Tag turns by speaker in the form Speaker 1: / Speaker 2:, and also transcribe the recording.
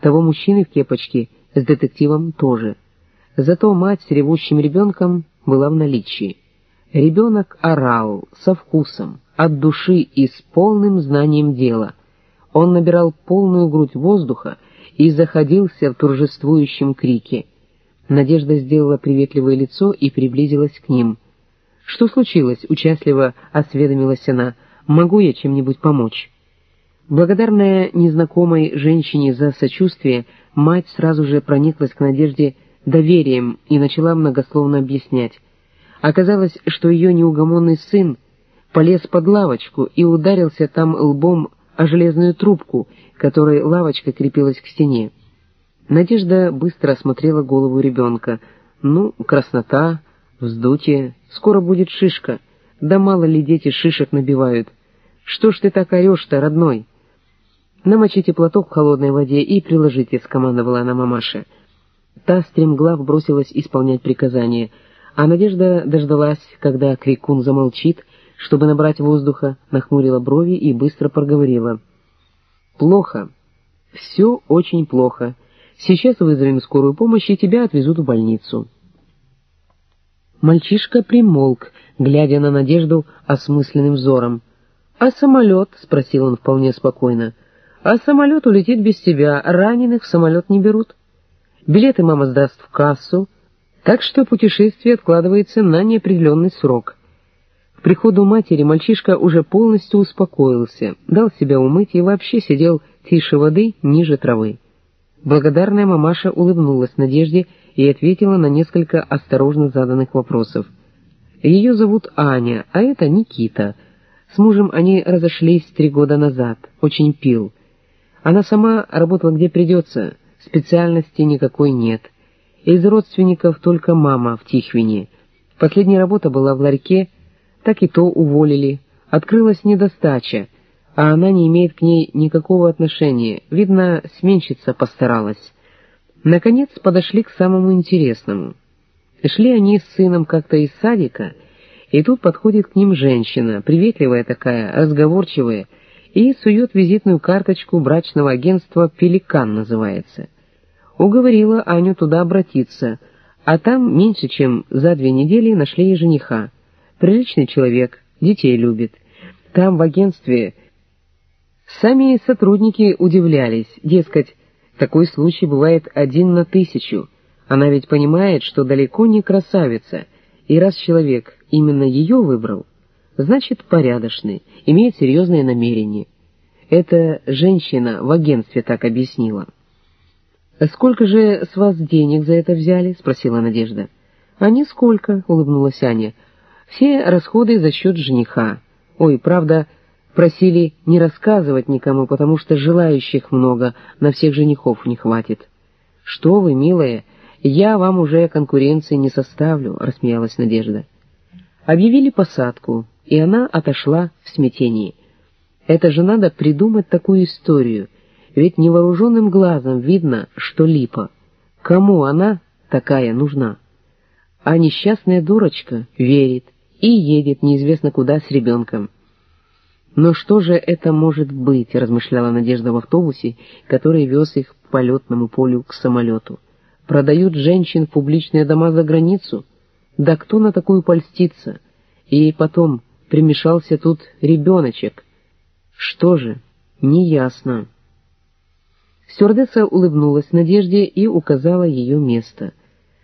Speaker 1: того мужчины в кепочке с детективом тоже. Зато мать с ревущим ребенком была в наличии. Ребенок орал со вкусом, от души и с полным знанием дела. Он набирал полную грудь воздуха и заходился в торжествующем крике. Надежда сделала приветливое лицо и приблизилась к ним. «Что случилось?» — участливо осведомилась она. «Могу я чем-нибудь помочь?» Благодарная незнакомой женщине за сочувствие, мать сразу же прониклась к Надежде доверием и начала многословно объяснять. Оказалось, что ее неугомонный сын полез под лавочку и ударился там лбом о железную трубку, которой лавочка крепилась к стене. Надежда быстро осмотрела голову ребенка. Ну, краснота, вздутие, скоро будет шишка. Да мало ли дети шишек набивают. Что ж ты так орешь-то, родной? Намочите платок в холодной воде и приложите, — скомандовала она мамаше. Та стремглав бросилась исполнять приказание, а Надежда дождалась, когда крикун замолчит, чтобы набрать воздуха, нахмурила брови и быстро проговорила. «Плохо. Все очень плохо. Сейчас вызовем скорую помощь, и тебя отвезут в больницу». Мальчишка примолк, глядя на Надежду осмысленным взором. «А самолет?» — спросил он вполне спокойно. «А самолет улетит без тебя, раненых в самолет не берут. Билеты мама сдаст в кассу, так что путешествие откладывается на неопределенный срок». К приходу матери мальчишка уже полностью успокоился, дал себя умыть и вообще сидел тише воды, ниже травы. Благодарная мамаша улыбнулась Надежде и ответила на несколько осторожно заданных вопросов. Ее зовут Аня, а это Никита. С мужем они разошлись три года назад, очень пил. Она сама работала где придется, специальности никакой нет. Из родственников только мама в Тихвине. Последняя работа была в ларьке, так и то уволили. Открылась недостача, а она не имеет к ней никакого отношения. Видно, сменщица постаралась. Наконец подошли к самому интересному. Шли они с сыном как-то из садика, и тут подходит к ним женщина, приветливая такая, разговорчивая, и сует визитную карточку брачного агентства «Пеликан» называется. Уговорила Аню туда обратиться, а там меньше чем за две недели нашли ей жениха. Приличный человек, детей любит. Там, в агентстве, сами сотрудники удивлялись, дескать, такой случай бывает один на тысячу. Она ведь понимает, что далеко не красавица, и раз человек именно ее выбрал, значит порядочный, имеет серьезные намерения. Эта женщина в агентстве так объяснила. «Сколько же с вас денег за это взяли?» — спросила Надежда. «А нисколько», — улыбнулась Аня. Все расходы за счет жениха. Ой, правда, просили не рассказывать никому, потому что желающих много, на всех женихов не хватит. «Что вы, милая, я вам уже конкуренции не составлю», — рассмеялась Надежда. Объявили посадку, и она отошла в смятении. Это же надо придумать такую историю, ведь невооруженным глазом видно, что липа. Кому она такая нужна? А несчастная дурочка верит — и едет неизвестно куда с ребенком. «Но что же это может быть?» — размышляла Надежда в автобусе, который вез их по полетному полю к самолету. «Продают женщин в публичные дома за границу? Да кто на такую польстится? И потом примешался тут ребеночек. Что же? Неясно». Стюардесса улыбнулась Надежде и указала ее место —